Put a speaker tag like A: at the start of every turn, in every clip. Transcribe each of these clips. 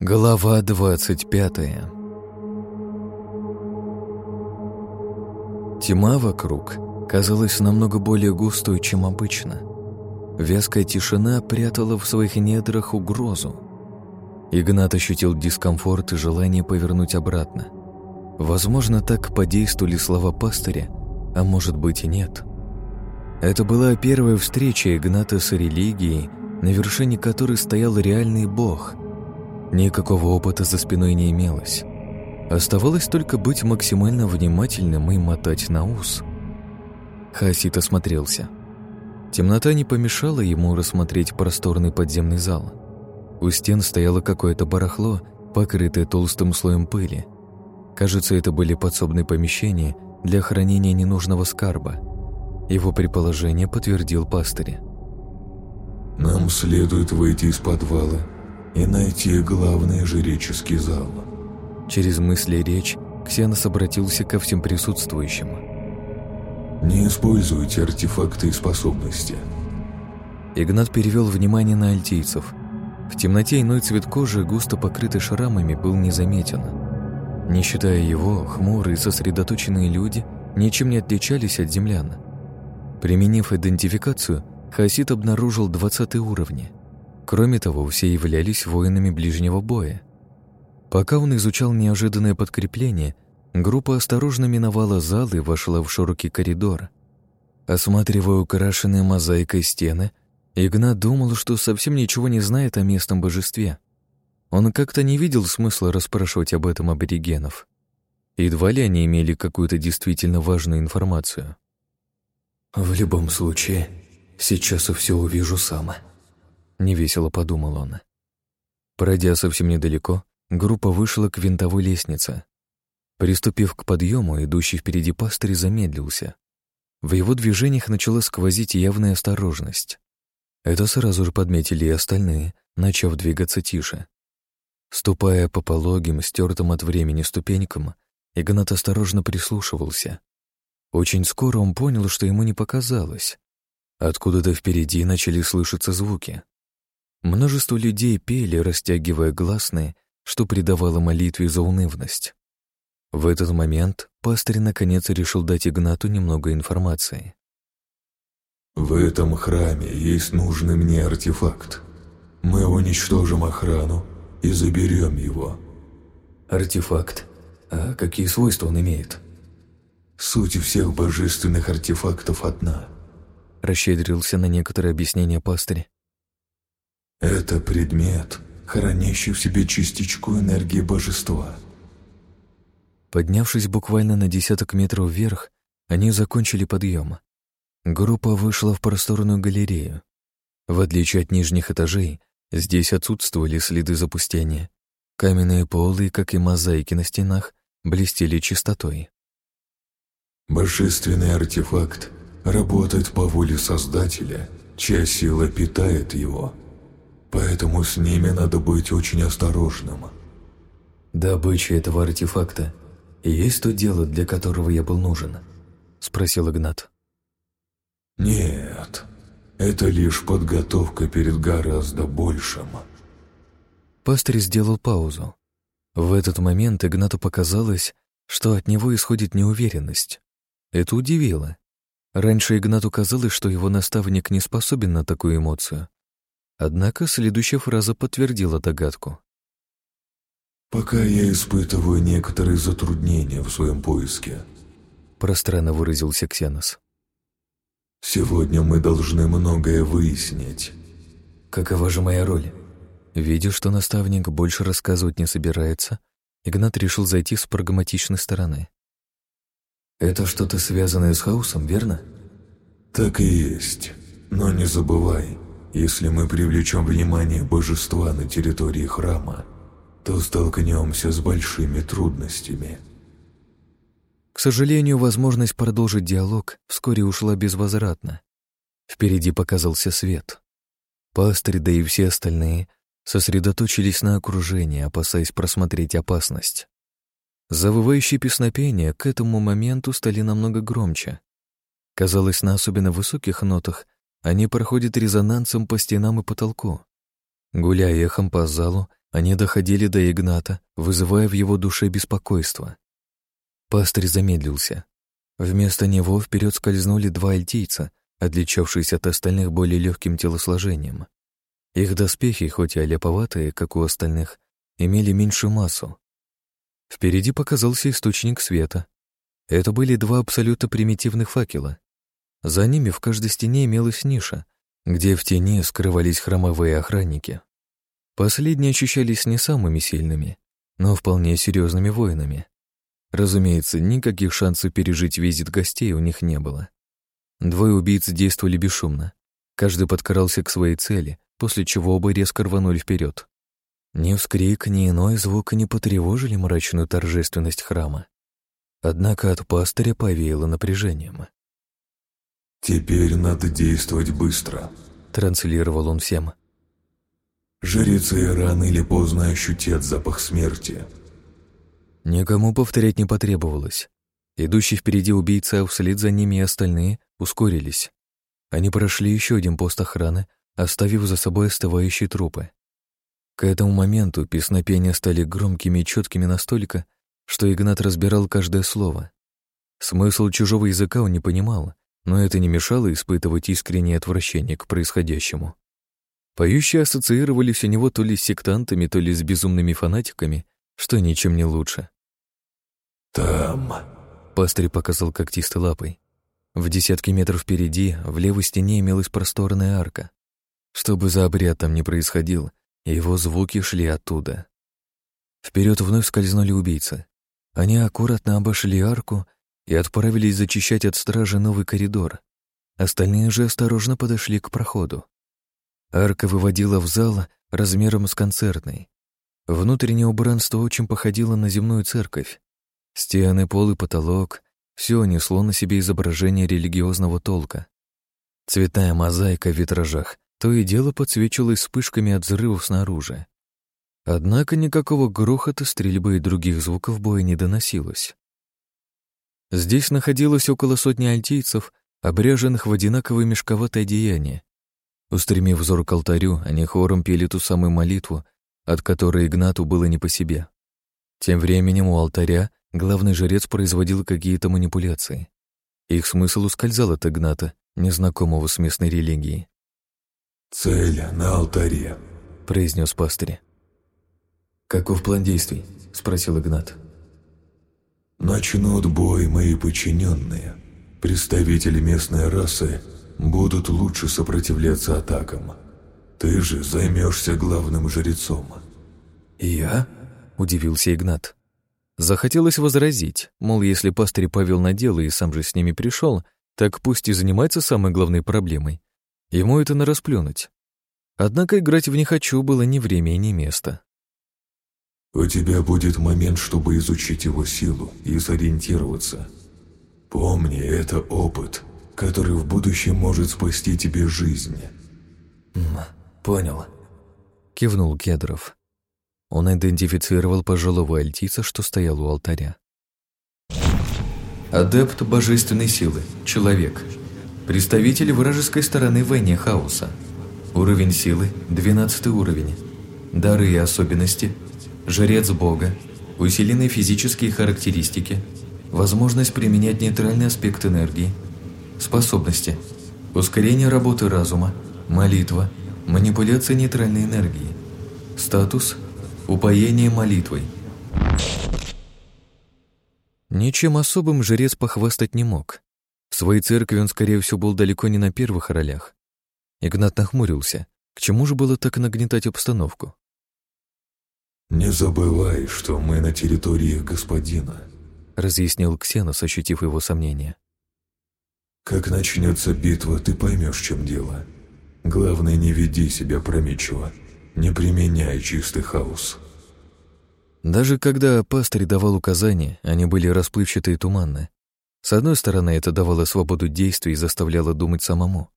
A: Глава двадцать пятая Тьма вокруг казалась намного более густой, чем обычно. Вязкая тишина прятала в своих недрах угрозу. Игнат ощутил дискомфорт и желание повернуть обратно. Возможно, так подействовали слова пастыря, а может быть и нет. Это была первая встреча Игната с религией, на вершине которой стоял реальный бог — Никакого опыта за спиной не имелось. Оставалось только быть максимально внимательным и мотать на ус. Хасит осмотрелся. Темнота не помешала ему рассмотреть просторный подземный зал. У стен стояло какое-то барахло, покрытое толстым слоем пыли. Кажется, это были подсобные помещения для хранения ненужного скарба. Его предположение подтвердил пастырь.
B: «Нам следует выйти из подвала и найти главный жреческий зал.
A: Через мысли речь Ксенос обратился ко всем присутствующим.
B: «Не используйте артефакты и способности».
A: Игнат перевел внимание на альтийцев. В темноте иной цвет кожи, густо покрытый шрамами, был незаметен. Не считая его, хмурые и сосредоточенные люди ничем не отличались от землян. Применив идентификацию, Хасид обнаружил 20 уровни. Кроме того, все являлись воинами ближнего боя. Пока он изучал неожиданное подкрепление, группа осторожно миновала зал и вошла в широкий коридор. Осматривая украшенные мозаикой стены, Игнат думал, что совсем ничего не знает о местном божестве. Он как-то не видел смысла расспрашивать об этом аборигенов. Едва ли они имели какую-то действительно важную информацию.
C: «В любом случае, сейчас я все увижу сама»,
A: Невесело подумал он. Пройдя совсем недалеко, группа вышла к винтовой лестнице. Приступив к подъему, идущий впереди пастырь замедлился. В его движениях начала сквозить явная осторожность. Это сразу же подметили и остальные, начав двигаться тише. Ступая по пологим, стертым от времени ступенькам, Игнат осторожно прислушивался. Очень скоро он понял, что ему не показалось. Откуда-то впереди начали слышаться звуки. Множество людей пели, растягивая гласные, что придавало молитве заунывность. В этот момент пастырь наконец решил дать Игнату немного информации.
B: «В этом храме есть нужный мне артефакт. Мы уничтожим охрану и заберем его».
C: «Артефакт? А какие свойства он имеет?»
B: «Суть всех божественных артефактов одна», —
A: расщедрился на некоторые объяснения пастырь.
B: Это предмет, хранящий в себе частичку энергии божества.
A: Поднявшись буквально на десяток метров вверх, они закончили подъем. Группа вышла в просторную галерею. В отличие от нижних этажей, здесь отсутствовали следы запустения. Каменные полы, как и мозаики на стенах, блестели чистотой.
B: Божественный артефакт работает по воле Создателя, чья сила питает его — Поэтому с ними надо быть очень осторожным.
C: Добыча этого артефакта и есть то дело, для которого я был нужен?
A: Спросил Игнат.
B: Нет, это лишь подготовка перед гораздо большим.
A: Пастырь сделал паузу. В этот момент Игнату показалось, что от него исходит неуверенность. Это удивило. Раньше Игнату казалось, что его наставник не способен на такую эмоцию. Однако следующая фраза подтвердила догадку.
B: «Пока я испытываю некоторые затруднения в своем поиске»,
A: пространно выразился Ксенос.
B: «Сегодня мы должны многое выяснить».
C: «Какова же моя роль?»
A: Видя, что наставник больше рассказывать не собирается, Игнат решил зайти с прагматичной стороны.
C: «Это что-то связанное с хаосом, верно?»
B: «Так и есть. Но не забывай, если мы привлечем внимание божества на территории храма, то столкнемся с большими трудностями.
A: К сожалению, возможность продолжить диалог вскоре ушла безвозвратно. Впереди показался свет. Пастырь, да и все остальные сосредоточились на окружении, опасаясь просмотреть опасность. Завывающие песнопения к этому моменту стали намного громче. Казалось, на особенно высоких нотах они проходят резонансом по стенам и потолку. Гуляя эхом по залу, Они доходили до Игната, вызывая в его душе беспокойство. Пастырь замедлился. Вместо него вперед скользнули два альтийца, отличавшиеся от остальных более легким телосложением. Их доспехи, хоть и оляповатые, как у остальных, имели меньшую массу. Впереди показался источник света. Это были два абсолютно примитивных факела. За ними в каждой стене имелась ниша, где в тени скрывались хромовые охранники. Последние ощущались не самыми сильными, но вполне серьезными воинами. Разумеется, никаких шансов пережить визит гостей у них не было. Двое убийц действовали бесшумно. Каждый подкрался к своей цели, после чего оба резко рванули вперед. Ни вскрик, ни иной звук не потревожили мрачную торжественность храма. Однако от пастыря повеяло напряжением.
B: «Теперь надо действовать быстро», —
A: транслировал он всем.
B: «Жрецы рано или поздно ощутят запах смерти».
A: Никому повторять не потребовалось. Идущий впереди убийца, а вслед за ними и остальные ускорились. Они прошли еще один пост охраны, оставив за собой остывающие трупы. К этому моменту песнопения стали громкими и четкими настолько, что Игнат разбирал каждое слово. Смысл чужого языка он не понимал, но это не мешало испытывать искреннее отвращение к происходящему. Поющие ассоциировались у него то ли с сектантами, то ли с безумными фанатиками, что ничем не лучше.
B: «Там...»
A: — пастырь показал когтистой лапой. В десятки метров впереди, в левой стене имелась просторная арка. Чтобы за обряд там не происходил, его звуки шли оттуда. Вперед вновь скользнули убийцы. Они аккуратно обошли арку и отправились зачищать от стражи новый коридор. Остальные же осторожно подошли к проходу. Арка выводила в зал размером с концертной. Внутреннее убранство очень походило на земную церковь. Стены, пол и потолок — все несло на себе изображение религиозного толка. Цветная мозаика в витражах то и дело подсвечивалась вспышками от взрывов снаружи. Однако никакого грохота, стрельбы и других звуков боя не доносилось. Здесь находилось около сотни альтийцев, обряженных в одинаковое мешковатое одеяние. Устремив взор к алтарю, они хором пели ту самую молитву, от которой Игнату было не по себе. Тем временем у алтаря главный жрец производил какие-то манипуляции. Их смысл ускользал от Игната, незнакомого с местной религией.
B: «Цель на алтаре», —
A: произнес пастырь.
C: «Каков план действий?» — спросил Игнат.
B: Начнут бой мои подчиненные. Представители местной расы будут лучше сопротивляться атакам. Ты же займешься главным жрецом.
A: «Я?» — удивился Игнат. Захотелось возразить, мол, если пастырь повел на дело и сам же с ними пришел, так пусть и занимается самой главной проблемой. Ему это на расплюнуть. Однако играть в «не хочу» было ни время и ни место.
B: У тебя будет момент, чтобы изучить его силу и сориентироваться. Помни, это опыт, который в будущем может спасти тебе жизнь.
C: «Понял», —
A: кивнул Кедров. Он идентифицировал пожилого альтица, что стоял у алтаря.
C: «Адепт божественной силы. Человек. Представитель вражеской стороны в войне хаоса. Уровень силы – 12 уровень. Дары и особенности – жрец Бога, усиленные физические характеристики, возможность применять нейтральный аспект энергии, способности, ускорение работы разума, молитва, манипуляция нейтральной энергии, статус – упоение молитвой.
A: Ничем особым жрец похвастать не мог. В своей церкви он, скорее всего, был далеко не на первых ролях. Игнат нахмурился. К чему же было так нагнетать обстановку?
B: «Не забывай, что мы на территории господина», —
A: разъяснил Ксенос, ощутив его сомнения.
B: «Как начнется битва, ты поймешь, чем дело. Главное, не веди себя промечиво, не применяй чистый хаос».
A: Даже когда пастырь давал указания, они были расплывчатые и туманны. С одной стороны, это давало свободу действий и заставляло думать самому.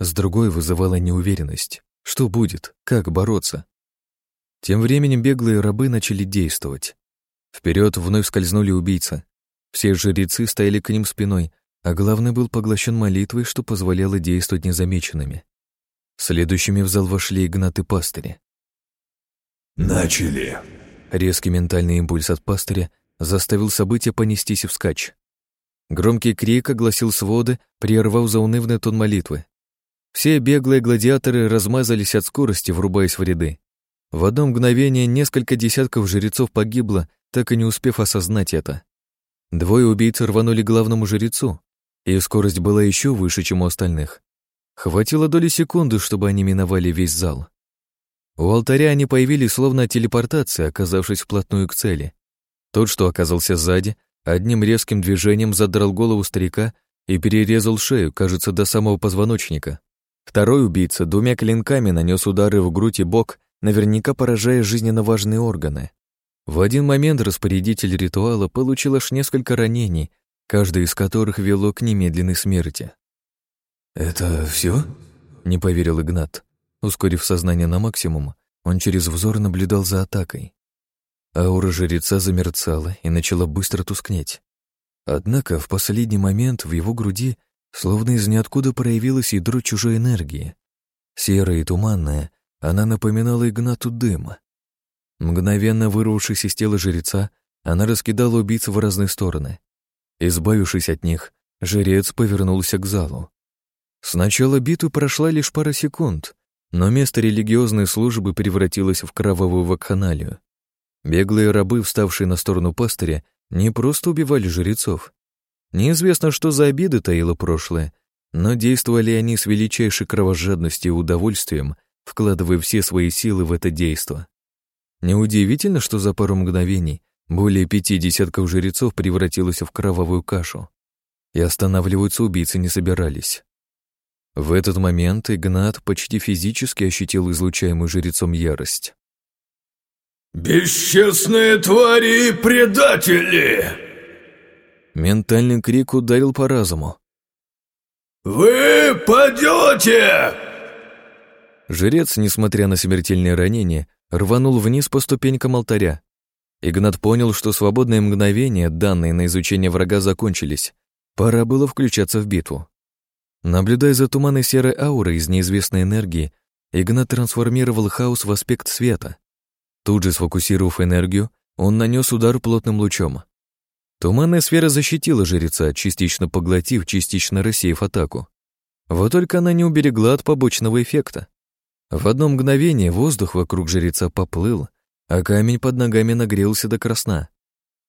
A: С другой, вызывало неуверенность. Что будет? Как бороться? Тем временем беглые рабы начали действовать. Вперед вновь скользнули убийцы. Все жрецы стояли к ним спиной, а главный был поглощен молитвой, что позволяло действовать незамеченными. Следующими в зал вошли Игнат и пастыри.
B: «Начали!»
A: Резкий ментальный импульс от пастыря заставил события понестись вскачь. Громкий крик огласил своды, прервав заунывный тон молитвы. Все беглые гладиаторы размазались от скорости, врубаясь в ряды. В одно мгновение несколько десятков жрецов погибло, так и не успев осознать это. Двое убийц рванули главному жрецу, и скорость была еще выше, чем у остальных. Хватило доли секунды, чтобы они миновали весь зал. У алтаря они появились словно телепортация, оказавшись вплотную к цели. Тот, что оказался сзади, одним резким движением задрал голову старика и перерезал шею, кажется, до самого позвоночника. Второй убийца двумя клинками нанес удары в грудь и бок, наверняка поражая жизненно важные органы. В один момент распорядитель ритуала получил аж несколько ранений, каждое из которых вело к немедленной смерти.
B: «Это все?
A: не поверил Игнат. Ускорив сознание на максимум, он через взор наблюдал за атакой. Аура жреца замерцала и начала быстро тускнеть. Однако в последний момент в его груди словно из ниоткуда проявилась ядро чужой энергии. Серая и туманная, она напоминала Игнату дыма. Мгновенно вырвавшись из тела жреца, она раскидала убийц в разные стороны. Избавившись от них, жрец повернулся к залу. Сначала битвы прошла лишь пара секунд, но место религиозной службы превратилось в кровавую вакханалию. Беглые рабы, вставшие на сторону пастыря, не просто убивали жрецов. Неизвестно, что за обиды таило прошлое, но действовали они с величайшей кровожадностью и удовольствием, вкладывая все свои силы в это действо. Неудивительно, что за пару мгновений более пяти десятков жрецов превратилось в кровавую кашу. И останавливаться убийцы не собирались. В этот момент Игнат почти физически ощутил излучаемую жрецом ярость.
B: «Бесчестные твари и предатели!»
A: Ментальный крик ударил по разуму.
B: «Вы падете!»
A: Жрец, несмотря на смертельное ранение, рванул вниз по ступенькам алтаря. Игнат понял, что свободные мгновения, данные на изучение врага, закончились. Пора было включаться в битву. Наблюдая за туманной серой аурой из неизвестной энергии, Игнат трансформировал хаос в аспект света. Тут же сфокусировав энергию, он нанес удар плотным лучом. Туманная сфера защитила жреца, частично поглотив, частично рассеяв атаку. Вот только она не уберегла от побочного эффекта. В одно мгновение воздух вокруг жреца поплыл, а камень под ногами нагрелся до красна.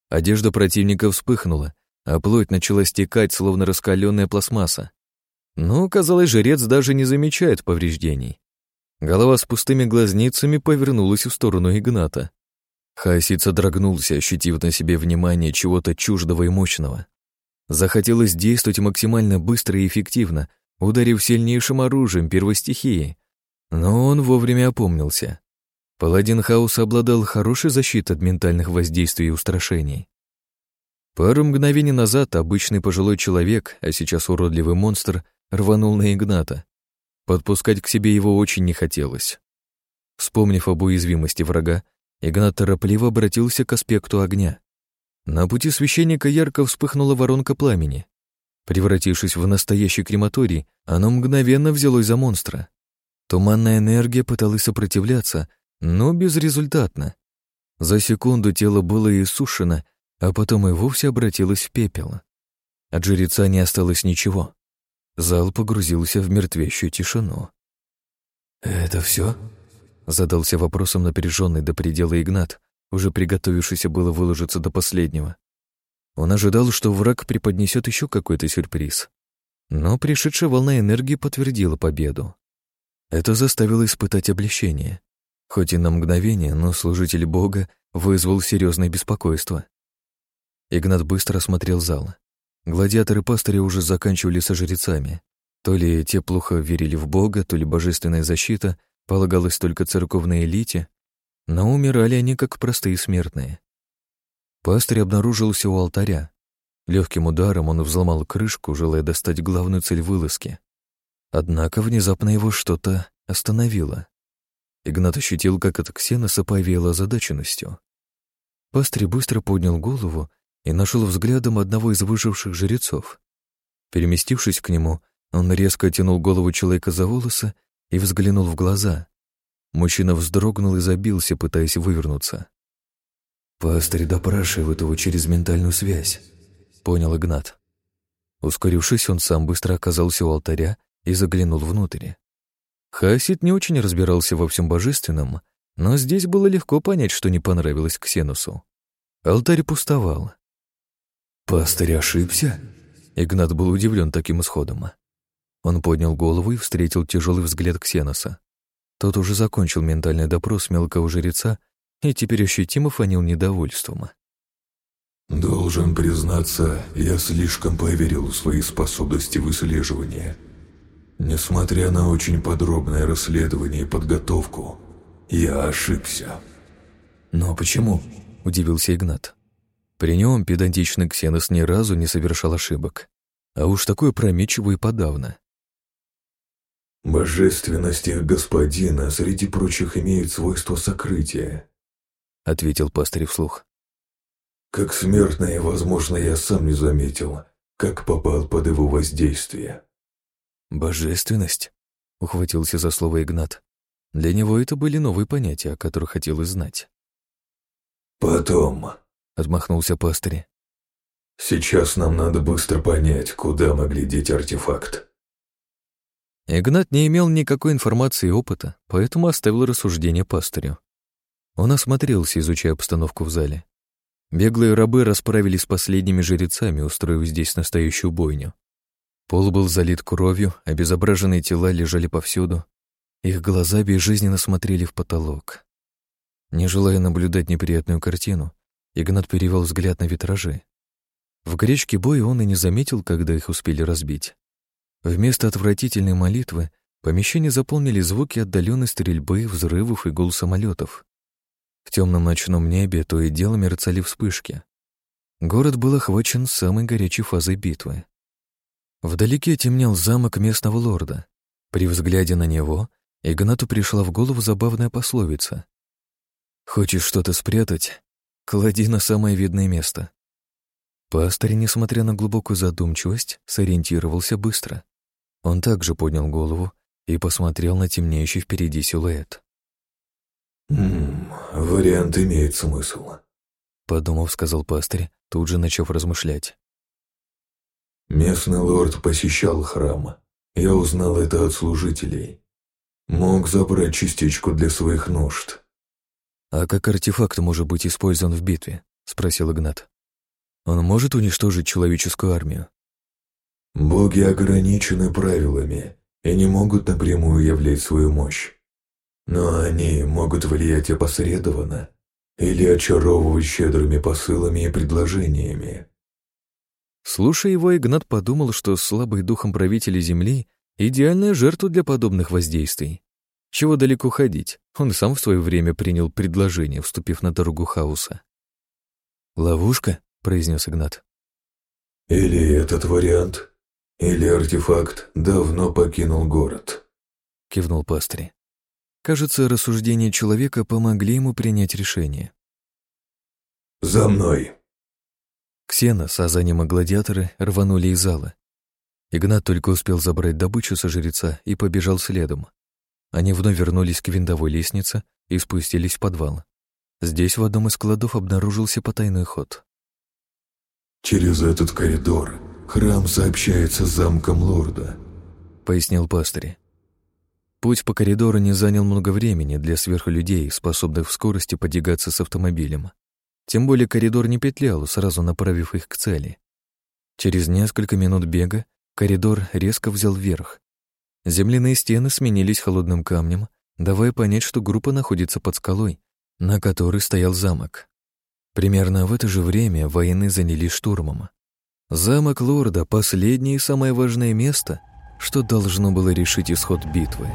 A: Одежда противника вспыхнула, а плоть начала стекать, словно раскаленная пластмасса. Но, казалось, жрец даже не замечает повреждений. Голова с пустыми глазницами повернулась в сторону Игната. Хаосит содрогнулся, ощутив на себе внимание чего-то чуждого и мощного. Захотелось действовать максимально быстро и эффективно, ударив сильнейшим оружием первой стихии, но он вовремя опомнился. Паладин хаоса обладал хорошей защитой от ментальных воздействий и устрашений. Пару мгновений назад обычный пожилой человек, а сейчас уродливый монстр, рванул на Игната. Подпускать к себе его очень не хотелось. Вспомнив об уязвимости врага, Игнат торопливо обратился к аспекту огня. На пути священника ярко вспыхнула воронка пламени. Превратившись в настоящий крематорий, оно мгновенно взялось за монстра. Туманная энергия пыталась сопротивляться, но безрезультатно. За секунду тело было иссушено, а потом и вовсе обратилось в пепел. От жреца не осталось ничего. Зал погрузился в мертвящую тишину.
B: «Это все?
A: задался вопросом напряженный до предела Игнат, уже приготовившийся было выложиться до последнего. Он ожидал, что враг преподнесет еще какой-то сюрприз. Но пришедшая волна энергии подтвердила победу. Это заставило испытать облегчение. Хоть и на мгновение, но служитель Бога вызвал серьезное беспокойство. Игнат быстро осмотрел зал. Гладиаторы пастыри уже заканчивали со жрецами. То ли те плохо верили в Бога, то ли божественная защита полагалась только церковной элите, но умирали они как простые смертные. Пастырь обнаружился у алтаря. Легким ударом он взломал крышку, желая достать главную цель вылазки. Однако внезапно его что-то остановило. Игнат ощутил, как от ксеноса повеяло озадаченностью. Пастырь быстро поднял голову и нашел взглядом одного из выживших жрецов. Переместившись к нему, он резко тянул голову человека за волосы и взглянул в глаза. Мужчина вздрогнул и забился, пытаясь вывернуться. «Пастырь допрашивает его через ментальную связь», — понял Игнат. Ускорившись, он сам быстро оказался у алтаря и заглянул внутрь. Хасид не очень разбирался во всем божественном, но здесь было легко понять, что не понравилось Ксенусу. Алтарь пустовал. «Пастырь ошибся?» Игнат был удивлен таким исходом. Он поднял голову и встретил тяжелый взгляд Ксеноса. Тот уже закончил ментальный допрос мелкого жреца и теперь ощутимо фанил недовольством.
B: «Должен признаться, я слишком поверил в свои способности выслеживания. Несмотря на очень подробное расследование и подготовку, я ошибся».
A: «Но почему?» – удивился Игнат. При нем педантичный Ксенос ни разу не совершал ошибок. А уж такое опрометчиво и подавно.
B: «Божественность их господина среди прочих имеет свойство сокрытия», — ответил пастырь вслух. «Как смертный, возможно, я сам не заметил, как попал под его воздействие».
A: «Божественность?» — ухватился за слово Игнат. Для него это были новые понятия, о которых хотелось знать.
B: «Потом», — отмахнулся пастырь. «Сейчас нам надо быстро понять, куда могли деть артефакт».
A: Игнат не имел никакой информации и опыта, поэтому оставил рассуждение пастырю. Он осмотрелся, изучая обстановку в зале. Беглые рабы расправились с последними жрецами, устроив здесь настоящую бойню. Пол был залит кровью, обезображенные тела лежали повсюду. Их глаза безжизненно смотрели в потолок. Не желая наблюдать неприятную картину, Игнат перевел взгляд на витражи. В горячке боя он и не заметил, когда их успели разбить. Вместо отвратительной молитвы помещение заполнили звуки отдаленной стрельбы, взрывов и гул самолетов. В темном ночном небе то и дело мерцали вспышки. Город был охвачен самой горячей фазой битвы. Вдалеке темнел замок местного лорда. При взгляде на него Игнату пришла в голову забавная пословица. «Хочешь что-то спрятать? Клади на самое видное место». Пастырь, несмотря на глубокую задумчивость, сориентировался быстро. Он также поднял голову и посмотрел на темнеющий впереди силуэт.
B: «Ммм, вариант имеет смысл», —
A: подумав, сказал пастырь, тут же начав размышлять.
B: «Местный лорд посещал храм. Я узнал это от служителей. Мог забрать частичку для своих нужд».
A: «А как артефакт может быть использован в битве?» — спросил Игнат. «Он может уничтожить человеческую армию?»
B: Боги ограничены правилами и не могут напрямую являть свою мощь. Но они могут влиять опосредованно или очаровывать щедрыми посылами и предложениями.
A: Слушая его, Игнат подумал, что слабый духом правители Земли — идеальная жертва для подобных воздействий. Чего далеко ходить, он сам в свое время принял предложение, вступив на дорогу хаоса. «Ловушка?» — произнес Игнат.
B: «Или этот вариант?» Или артефакт давно покинул город?»
A: — кивнул пастырь. Кажется, рассуждения человека помогли ему принять решение.
B: «За мной!»
A: Ксенос, а за ним и гладиаторы рванули из зала. Игнат только успел забрать добычу со жреца и побежал следом. Они вновь вернулись к винтовой лестнице и спустились в подвал. Здесь в одном из складов обнаружился потайной ход.
B: «Через этот коридор «Храм сообщается с замком лорда», —
A: пояснил пастырь. Путь по коридору не занял много времени для сверхлюдей, способных в скорости подвигаться с автомобилем. Тем более коридор не петлял, сразу направив их к цели. Через несколько минут бега коридор резко взял вверх. Земляные стены сменились холодным камнем, давая понять, что группа находится под скалой, на которой стоял замок. Примерно в это же время военные занялись штурмом. Замок лорда — последнее и самое важное место, что должно было решить исход битвы.